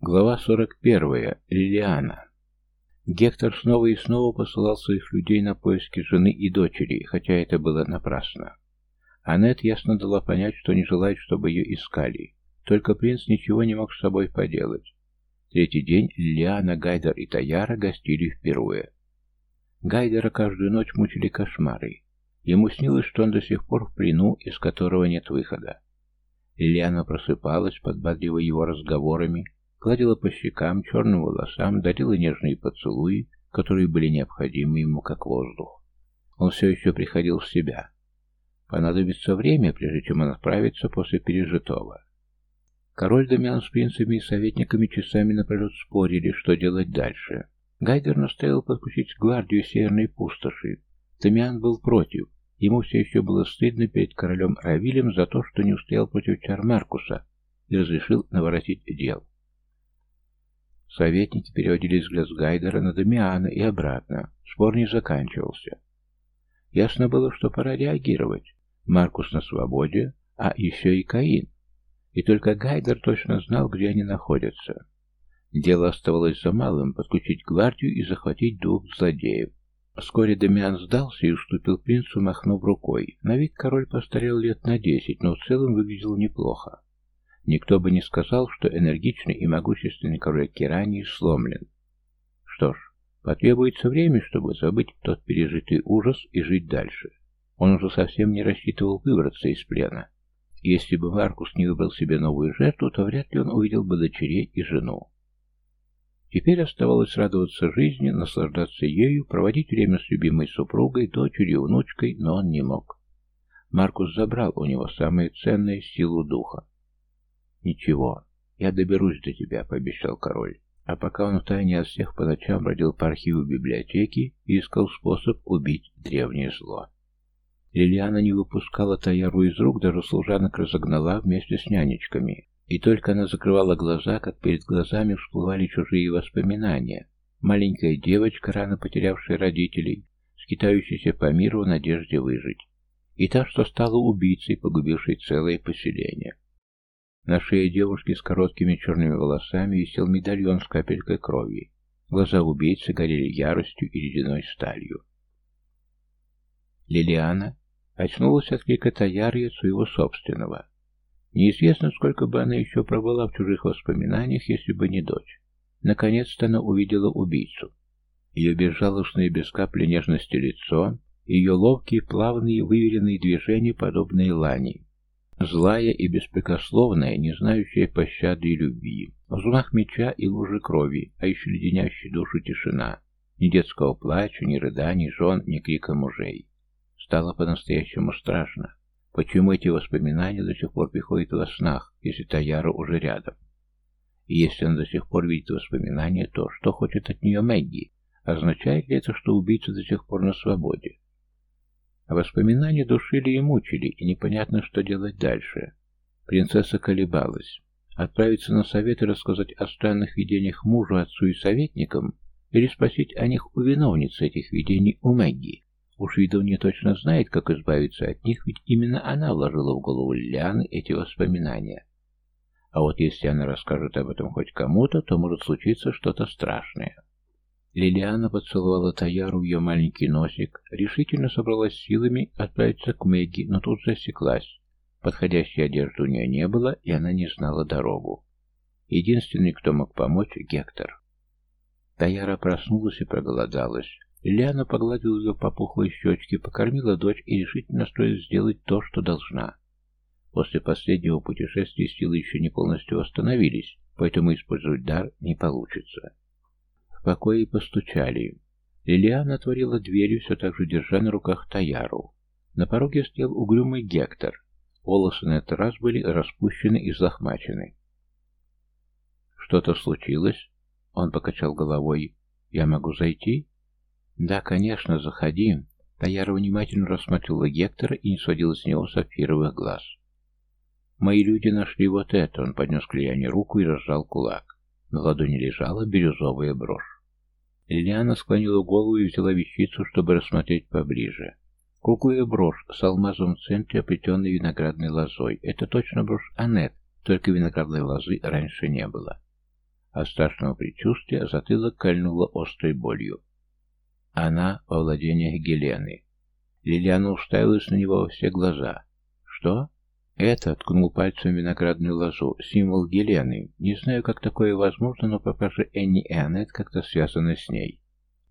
Глава 41. Лилиана. Гектор снова и снова посылал своих людей на поиски жены и дочери, хотя это было напрасно. Аннет ясно дала понять, что не желает, чтобы ее искали. Только принц ничего не мог с собой поделать. Третий день Лилиана, Гайдер и Таяра гостили впервые. Гайдера каждую ночь мучили кошмары. Ему снилось, что он до сих пор в плену, из которого нет выхода. Лилиана просыпалась, подбадривая его разговорами, гладила по щекам, черным волосам, дарила нежные поцелуи, которые были необходимы ему как воздух. Он все еще приходил в себя. Понадобится время, прежде чем он отправится после пережитого. Король Дамиан с принцами и советниками часами напролет спорили, что делать дальше. Гайдер настоял подключить гвардию северной пустоши. Дамиан был против. Ему все еще было стыдно перед королем Равилем за то, что не устоял против чар Маркуса и разрешил наворотить дел. Советники переводили взгляд с Гайдера на Дамиана и обратно. Спор не заканчивался. Ясно было, что пора реагировать. Маркус на свободе, а еще и Каин. И только Гайдер точно знал, где они находятся. Дело оставалось за малым — подключить гвардию и захватить двух злодеев. Вскоре Дамиан сдался и уступил принцу, махнув рукой. На вид король постарел лет на десять, но в целом выглядел неплохо. Никто бы не сказал, что энергичный и могущественный король Керании сломлен. Что ж, потребуется время, чтобы забыть тот пережитый ужас и жить дальше. Он уже совсем не рассчитывал выбраться из плена. Если бы Маркус не выбрал себе новую жертву, то вряд ли он увидел бы дочерей и жену. Теперь оставалось радоваться жизни, наслаждаться ею, проводить время с любимой супругой, дочерью, внучкой, но он не мог. Маркус забрал у него самое ценное силу духа. «Ничего, я доберусь до тебя», — пообещал король. А пока он втайне от всех по ночам бродил по архиву библиотеки и искал способ убить древнее зло. Лилиана не выпускала Таяру из рук, даже служанок разогнала вместе с нянечками. И только она закрывала глаза, как перед глазами всплывали чужие воспоминания. Маленькая девочка, рано потерявшая родителей, скитающаяся по миру в надежде выжить. И та, что стала убийцей, погубившей целое поселение. На шее девушки с короткими черными волосами висел медальон с капелькой крови. Глаза убийцы горели яростью и ледяной сталью. Лилиана очнулась от крика Таяры от своего собственного. Неизвестно, сколько бы она еще пробыла в чужих воспоминаниях, если бы не дочь. Наконец-то она увидела убийцу. Ее безжалостное без капли нежности лицо, ее ловкие, плавные, выверенные движения, подобные лани, Злая и беспрекословная, не знающая пощады и любви. В зунах меча и лужи крови, а еще леденящей душу тишина. Ни детского плача, ни рыданий жен, ни крика мужей. Стало по-настоящему страшно. Почему эти воспоминания до сих пор приходят во снах, если Таяра уже рядом? И если она до сих пор видит воспоминания, то что хочет от нее Мэгги? Означает ли это, что убийца до сих пор на свободе? Воспоминания душили и мучили, и непонятно, что делать дальше. Принцесса колебалась. Отправиться на совет и рассказать о странных видениях мужу, отцу и советникам, или спросить о них у виновницы этих видений, у Мэгги. Уж не точно знает, как избавиться от них, ведь именно она вложила в голову Лилианы эти воспоминания. А вот если она расскажет об этом хоть кому-то, то может случиться что-то страшное. Лилиана поцеловала Таяру в ее маленький носик, решительно собралась силами отправиться к Мэгги, но тут засеклась. Подходящей одежды у нее не было, и она не знала дорогу. Единственный, кто мог помочь, — Гектор. Таяра проснулась и проголодалась. Лилиана погладила ее по пухлой щечке, покормила дочь и решительно настроилась сделать то, что должна. После последнего путешествия силы еще не полностью восстановились, поэтому использовать дар не получится. В покое постучали. Лилиана отворила дверью, все так же держа на руках Таяру. На пороге стоял угрюмый Гектор. Волосы на этот раз были распущены и взлохмачены. «Что-то случилось?» Он покачал головой. «Я могу зайти?» «Да, конечно, заходи». Таяра внимательно рассмотрела Гектора и не сводила с него сапфировых глаз. «Мои люди нашли вот это», — он поднес к Лиане руку и разжал кулак. На ладони лежала бирюзовая брошь. Лилиана склонила голову и взяла вещицу, чтобы рассмотреть поближе. Круглая брошь с алмазом в центре, оплетенной виноградной лозой. Это точно брошь Анет, только виноградной лозы раньше не было. От страшного предчувствия затылок кольнуло острой болью. Она во владениях Гелены. Лилиана уставилась на него во все глаза. «Что?» «Это», — ткнул пальцем виноградную лозу, — «символ Гелены. Не знаю, как такое возможно, но пропажа Энни и Аннет как-то связаны с ней».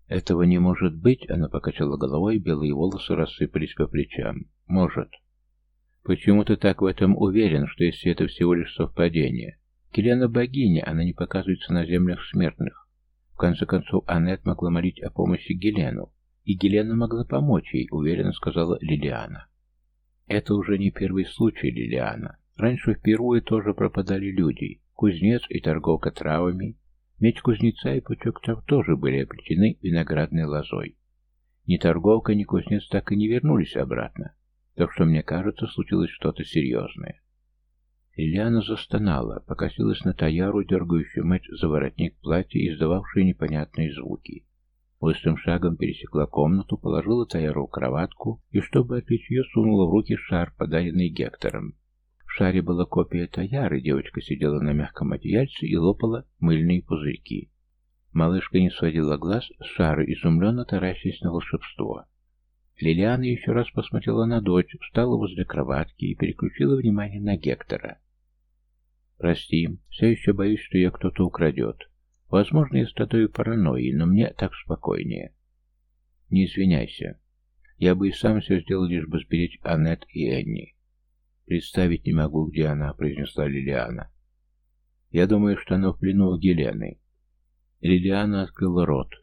«Этого не может быть», — она покачала головой, белые волосы рассыпались по плечам. «Может». «Почему ты так в этом уверен, что если это всего лишь совпадение? Гелена богиня, она не показывается на землях смертных. В конце концов, Аннет могла молить о помощи Гелену, и Гелена могла помочь ей, уверенно сказала Лилиана. Это уже не первый случай, Лилиана. Раньше впервые тоже пропадали люди. Кузнец и торговка травами. Меч кузнеца и пучок трав тоже были оплетены виноградной лозой. Ни торговка, ни кузнец так и не вернулись обратно. Так что, мне кажется, случилось что-то серьезное. Лилиана застонала, покосилась на Таяру, дергающую меч за воротник платья издававшую непонятные звуки. Быстрым шагом пересекла комнату, положила Таяру кроватку и, чтобы отвлечь ее, сунула в руки шар, подаренный Гектором. В шаре была копия Таяры, девочка сидела на мягком одеяльце и лопала мыльные пузырьки. Малышка не сводила глаз с шара, изумленно таращясь на волшебство. Лилиана еще раз посмотрела на дочь, встала возле кроватки и переключила внимание на Гектора. «Прости, все еще боюсь, что ее кто-то украдет. Возможно, я страдаю паранойей, но мне так спокойнее. Не извиняйся. Я бы и сам все сделал, лишь бы сберечь Аннет и Энни. Представить не могу, где она, произнесла Лилиана. Я думаю, что она в плену у Гелены. Лилиана открыла рот.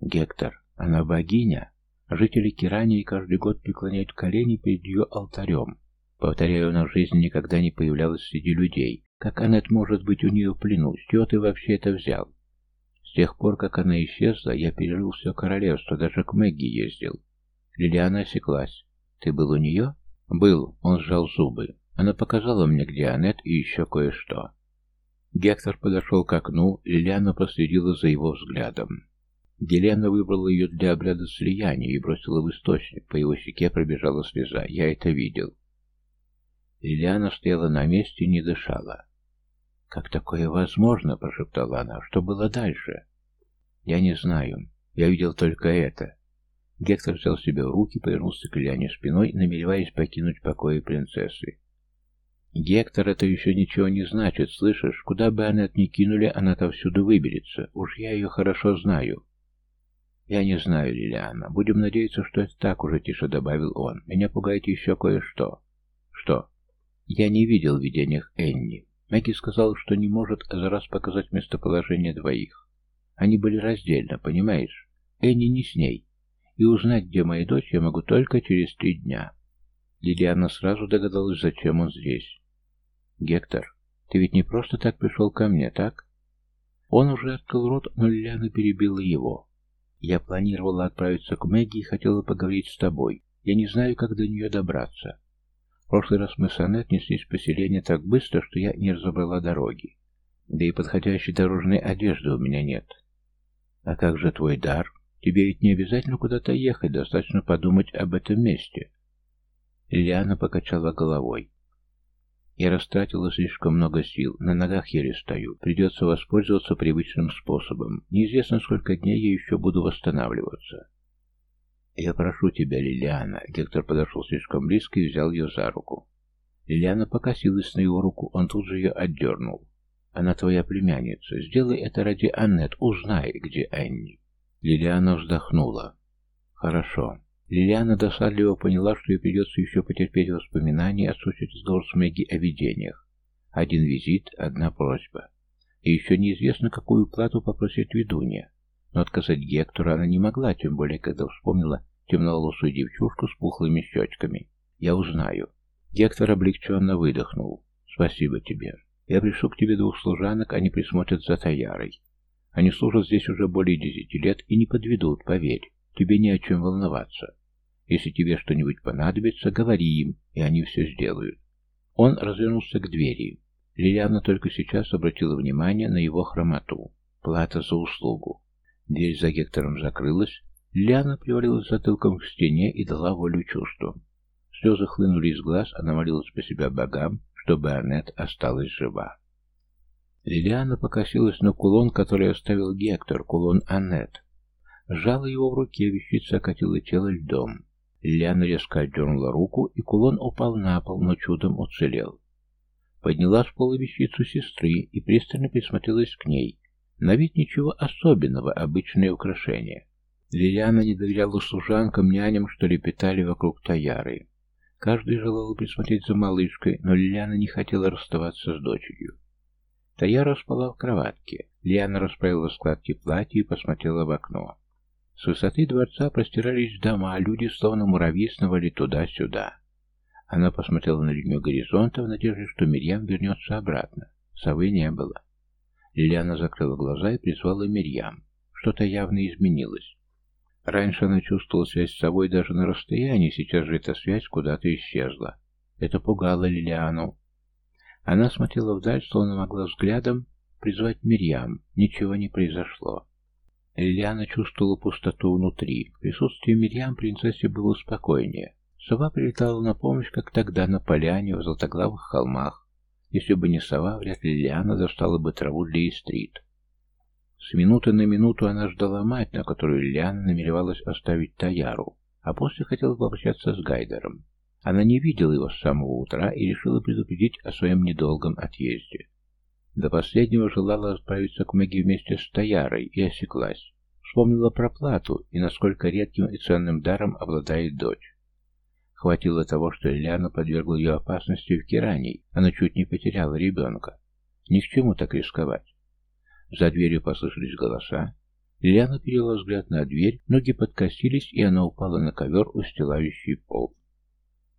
Гектор, она богиня? Жители Кирании каждый год преклоняют колени перед ее алтарем. Повторяю, она в жизни никогда не появлялась среди людей. Как Аннет может быть у нее в плену? С чего ты вообще это взял? Тех пор, как она исчезла, я пережил все королевство, даже к Мэгги ездил. Лилиана осеклась. «Ты был у нее?» «Был», — он сжал зубы. Она показала мне, где Аннет и еще кое-что. Гектор подошел к окну, Лилиана проследила за его взглядом. Гелена выбрала ее для обряда слияния и бросила в источник. По его щеке пробежала слеза. Я это видел. Лилиана стояла на месте и не дышала. «Как такое возможно?» – прошептала она. «Что было дальше?» «Я не знаю. Я видел только это». Гектор взял себя в руки, повернулся к Лиане спиной, намереваясь покинуть покои принцессы. «Гектор, это еще ничего не значит, слышишь? Куда бы Аннет ни кинули, она отовсюду выберется. Уж я ее хорошо знаю». «Я не знаю, Лилиана. Будем надеяться, что это так уже», — тише добавил он. «Меня пугает еще кое-что». «Что?» «Я не видел в видениях Энни. Мэгги сказал, что не может за раз показать местоположение двоих. Они были раздельно, понимаешь? Энни не с ней. И узнать, где моя дочь, я могу только через три дня. Лилиана сразу догадалась, зачем он здесь. «Гектор, ты ведь не просто так пришел ко мне, так?» Он уже открыл рот, но Лилиана перебила его. «Я планировала отправиться к Мэгги и хотела поговорить с тобой. Я не знаю, как до нее добраться прошлый раз мы с Аннет неслись в поселение так быстро, что я не разобрала дороги. Да и подходящей дорожной одежды у меня нет. А как же твой дар? Тебе ведь не обязательно куда-то ехать, достаточно подумать об этом месте. Лилиана покачала головой. Я растратила слишком много сил, на ногах еле стою. Придется воспользоваться привычным способом. Неизвестно, сколько дней я еще буду восстанавливаться. «Я прошу тебя, Лилиана!» Гектор подошел слишком близко и взял ее за руку. Лилиана покосилась на его руку, он тут же ее отдернул. «Она твоя племянница. Сделай это ради Аннет. Узнай, где Анни». Лилиана вздохнула. «Хорошо». Лилиана досадливо поняла, что ей придется еще потерпеть воспоминания, отсутствие разговор с Мэгги о видениях. Один визит, одна просьба. И еще неизвестно, какую плату попросит ведунья. Но отказать Гектору она не могла, тем более, когда вспомнила темноволосую девчушку с пухлыми щечками. «Я узнаю». Гектор облегченно выдохнул. «Спасибо тебе. Я пришлю к тебе двух служанок, они присмотрят за Таярой. Они служат здесь уже более десяти лет и не подведут, поверь. Тебе не о чем волноваться. Если тебе что-нибудь понадобится, говори им, и они все сделают». Он развернулся к двери. Лилиана только сейчас обратила внимание на его хромоту. Плата за услугу. Дверь за Гектором закрылась. Ляна привалилась затылком к стене и дала волю чувствам. Слезы хлынули из глаз, она молилась по себя богам, чтобы Аннет осталась жива. Лилиана покосилась на кулон, который оставил Гектор, кулон Аннет. Сжала его в руке, вещица окатила тело льдом. Лилиана резко отдернула руку, и кулон упал на пол, но чудом уцелел. Подняла с пола вещицу сестры и пристально присмотрелась к ней. На вид ничего особенного, обычное украшение. Лилиана не доверяла служанкам, няням, что лепетали вокруг Таяры. Каждый желал присмотреть за малышкой, но Лилиана не хотела расставаться с дочерью. Таяра спала в кроватке. Лиана расправила складки платья и посмотрела в окно. С высоты дворца простирались дома, а люди, словно муравьи, сновали туда-сюда. Она посмотрела на линию горизонта в надежде, что Мирьям вернется обратно. Совы не было. Лилиана закрыла глаза и призвала Мирьям. Что-то явно изменилось. Раньше она чувствовала связь с собой даже на расстоянии, сейчас же эта связь куда-то исчезла. Это пугало Лилиану. Она смотрела вдаль, словно могла взглядом призвать Мирьям. Ничего не произошло. Лилиана чувствовала пустоту внутри. В присутствии Мирьям принцессе было спокойнее. Сова прилетала на помощь, как тогда на поляне в золотоглавых холмах. Если бы не сова, вряд ли Лилиана достала бы траву для истрит. С минуты на минуту она ждала мать, на которую Лилиана намеревалась оставить Таяру, а после хотела попрощаться с Гайдером. Она не видела его с самого утра и решила предупредить о своем недолгом отъезде. До последнего желала отправиться к Мэгги вместе с Таярой и осеклась. Вспомнила про плату и насколько редким и ценным даром обладает дочь. Хватило того, что Лилиана подвергла ее опасности в Кирании, она чуть не потеряла ребенка. Ни к чему так рисковать. За дверью послышались голоса. Лилиана перевела взгляд на дверь, ноги подкосились, и она упала на ковер, устилающий пол.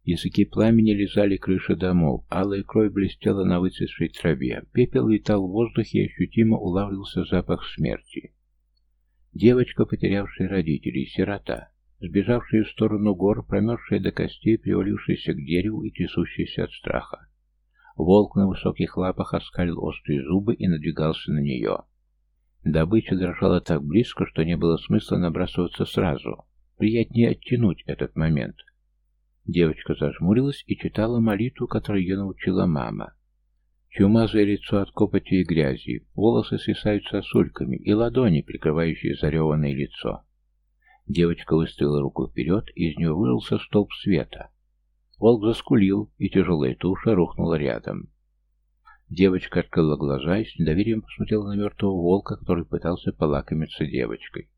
Языки пламени лизали крыши домов, алая кровь блестела на выцветшей траве, пепел летал в воздухе и ощутимо улавливался запах смерти. Девочка, потерявшая родителей, сирота, сбежавшая в сторону гор, промерзшая до костей, привалившаяся к дереву и трясущаяся от страха. Волк на высоких лапах оскалил острые зубы и надвигался на нее. Добыча дрожала так близко, что не было смысла набрасываться сразу. Приятнее оттянуть этот момент — Девочка зажмурилась и читала молитву, которую ее научила мама. Чумазое лицо от копоти и грязи, волосы свисают сосульками и ладони, прикрывающие зареванное лицо. Девочка выставила руку вперед, и из нее вырвался столб света. Волк заскулил, и тяжелая туша рухнула рядом. Девочка открыла глаза и с недоверием посмотрела на мертвого волка, который пытался полакомиться девочкой.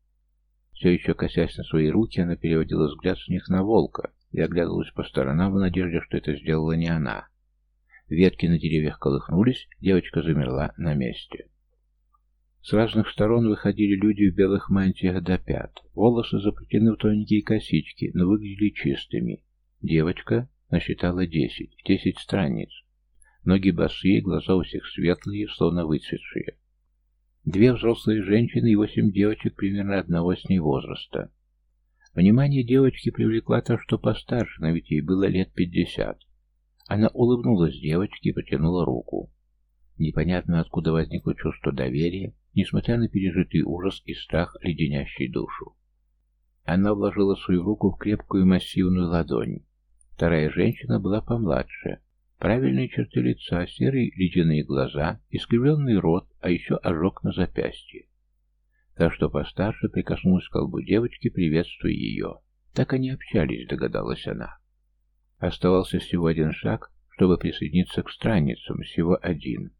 Все еще косясь на свои руки, она переводила взгляд с них на волка, и оглядывалась по сторонам в надежде, что это сделала не она. Ветки на деревьях колыхнулись, девочка замерла на месте. С разных сторон выходили люди в белых мантиях до пят. Волосы заплетены в тоненькие косички, но выглядели чистыми. Девочка насчитала десять, десять страниц. Ноги босые, глаза у всех светлые, словно выцветшие. Две взрослые женщины и восемь девочек примерно одного с ней возраста. Внимание девочки привлекла то, что постарше, но ведь ей было лет пятьдесят. Она улыбнулась девочке и протянула руку. Непонятно, откуда возникло чувство доверия, несмотря на пережитый ужас и страх, леденящий душу. Она вложила свою руку в крепкую массивную ладонь. Вторая женщина была помладше. Правильные черты лица, серые ледяные глаза, искривленный рот, а еще ожог на запястье. Та, что постарше, прикоснулась к колбу девочки, приветствуя ее. Так они общались, догадалась она. Оставался всего один шаг, чтобы присоединиться к страницам, всего один.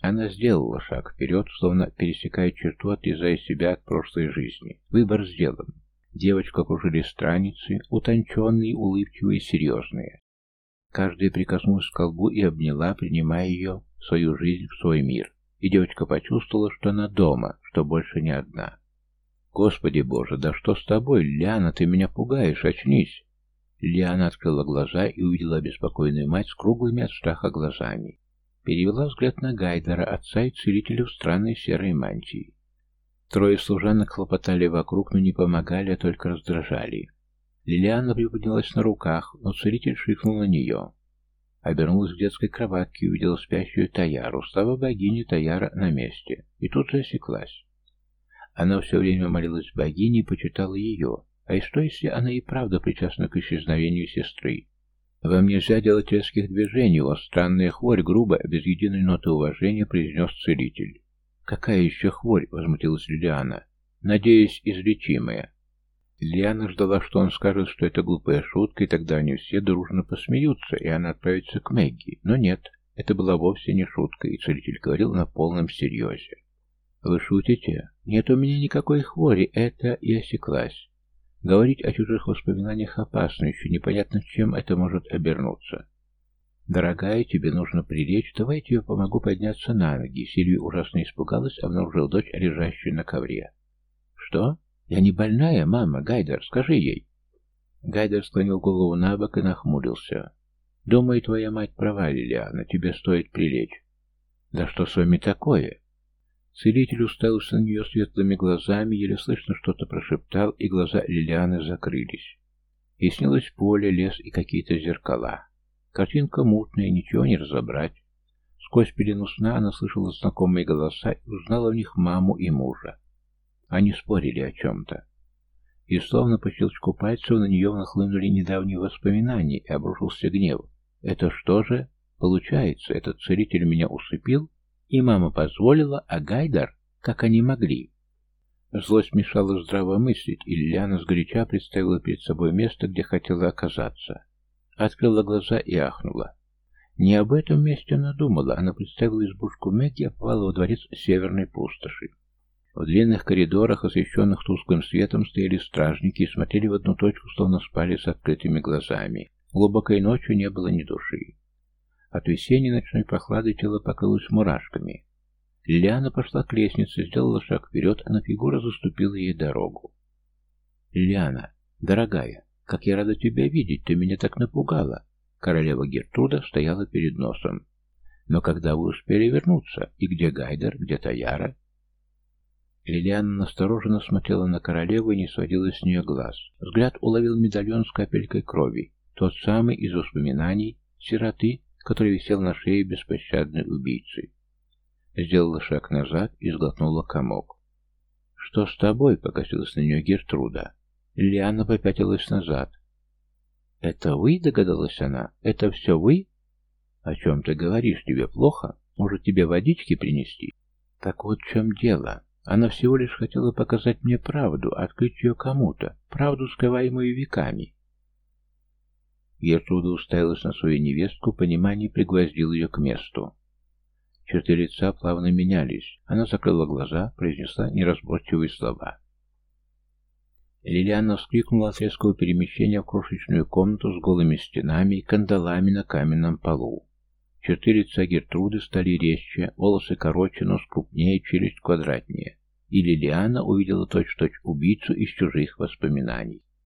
Она сделала шаг вперед, словно пересекая черту, отрезая себя от прошлой жизни. Выбор сделан. Девочку окружили страницы, утонченные, улыбчивые, серьезные. Каждая прикоснулась к колбу и обняла, принимая ее, свою жизнь, в свой мир и девочка почувствовала, что она дома, что больше не одна. «Господи Боже, да что с тобой, Лиана, ты меня пугаешь, очнись!» Лиана открыла глаза и увидела обеспокоенную мать с круглыми от страха глазами. Перевела взгляд на Гайдера, отца и целителя в странной серой мантии. Трое служанок хлопотали вокруг, но не помогали, а только раздражали. Лилиана приподнялась на руках, но целитель шикнул на нее. Обернулась к детской кроватке и увидела спящую Таяру. Слава богине, Таяра на месте. И тут же осеклась. Она все время молилась богине и почитала ее. А и что, если она и правда причастна к исчезновению сестры? «Вам нельзя делать резких движений, у вас странная хворь, грубо, без единой ноты уважения произнес целитель». «Какая еще хворь?» — возмутилась Лилиана. «Надеюсь, излечимая». Лилиана ждала, что он скажет, что это глупая шутка, и тогда они все дружно посмеются, и она отправится к Мэгги. Но нет, это была вовсе не шутка, и целитель говорил на полном серьезе. «Вы шутите? Нет у меня никакой хвори, это...» и осеклась. Говорить о чужих воспоминаниях опасно, еще непонятно, чем это может обернуться. «Дорогая, тебе нужно прилечь, давай я тебе помогу подняться на ноги». Сильвия ужасно испугалась, обнаружила дочь, лежащую на ковре. «Что? Я не больная, мама, Гайдер, скажи ей». Гайдер склонил голову на бок и нахмурился. «Думаю, твоя мать права, Лилиана, тебе стоит прилечь». «Да что с вами такое?» Целитель уставился на нее светлыми глазами, еле слышно что-то прошептал, и глаза Лилианы закрылись. И снилось поле, лес и какие-то зеркала. Картинка мутная, ничего не разобрать. Сквозь пелену сна она слышала знакомые голоса и узнала в них маму и мужа. Они спорили о чем-то. И словно по щелчку пальцев на нее нахлынули недавние воспоминания и обрушился гнев. Это что же? Получается, этот целитель меня усыпил? И мама позволила, а Гайдар, как они могли. Злость мешала здраво мыслить, и Лилиана сгоряча представила перед собой место, где хотела оказаться. Открыла глаза и ахнула. Не об этом месте она думала, она представила избушку Мэгги, а попала во дворец северной пустоши. В длинных коридорах, освещенных тусклым светом, стояли стражники и смотрели в одну точку, словно спали с открытыми глазами. Глубокой ночью не было ни души. От весенней ночной прохлады тело покрылось мурашками. Лилиана пошла к лестнице, сделала шаг вперед, а на фигура заступила ей дорогу. «Лилиана, дорогая, как я рада тебя видеть, ты меня так напугала!» Королева Гертруда стояла перед носом. «Но когда вы успели вернуться? И где Гайдер, где Таяра?» Лилиана настороженно смотрела на королеву и не сводила с нее глаз. Взгляд уловил медальон с капелькой крови, тот самый из воспоминаний сироты, который висел на шее беспощадной убийцы. Сделала шаг назад и сглотнула комок. «Что с тобой?» — покосилась на нее Гертруда. Лиана попятилась назад. «Это вы?» — догадалась она. «Это все вы?» «О чем ты говоришь? Тебе плохо? Может, тебе водички принести?» «Так вот в чем дело. Она всего лишь хотела показать мне правду, открыть ее кому-то, правду, скрываемую веками. Гертруда уставилась на свою невестку, понимание пригвоздил ее к месту. Черты лица плавно менялись. Она закрыла глаза, произнесла неразборчивые слова. Лилиана вскрикнула от резкого перемещения в крошечную комнату с голыми стенами и кандалами на каменном полу. Черты лица Гертруды стали резче, волосы короче, нос крупнее, челюсть квадратнее. И Лилиана увидела точь-в-точь -точь убийцу из чужих воспоминаний.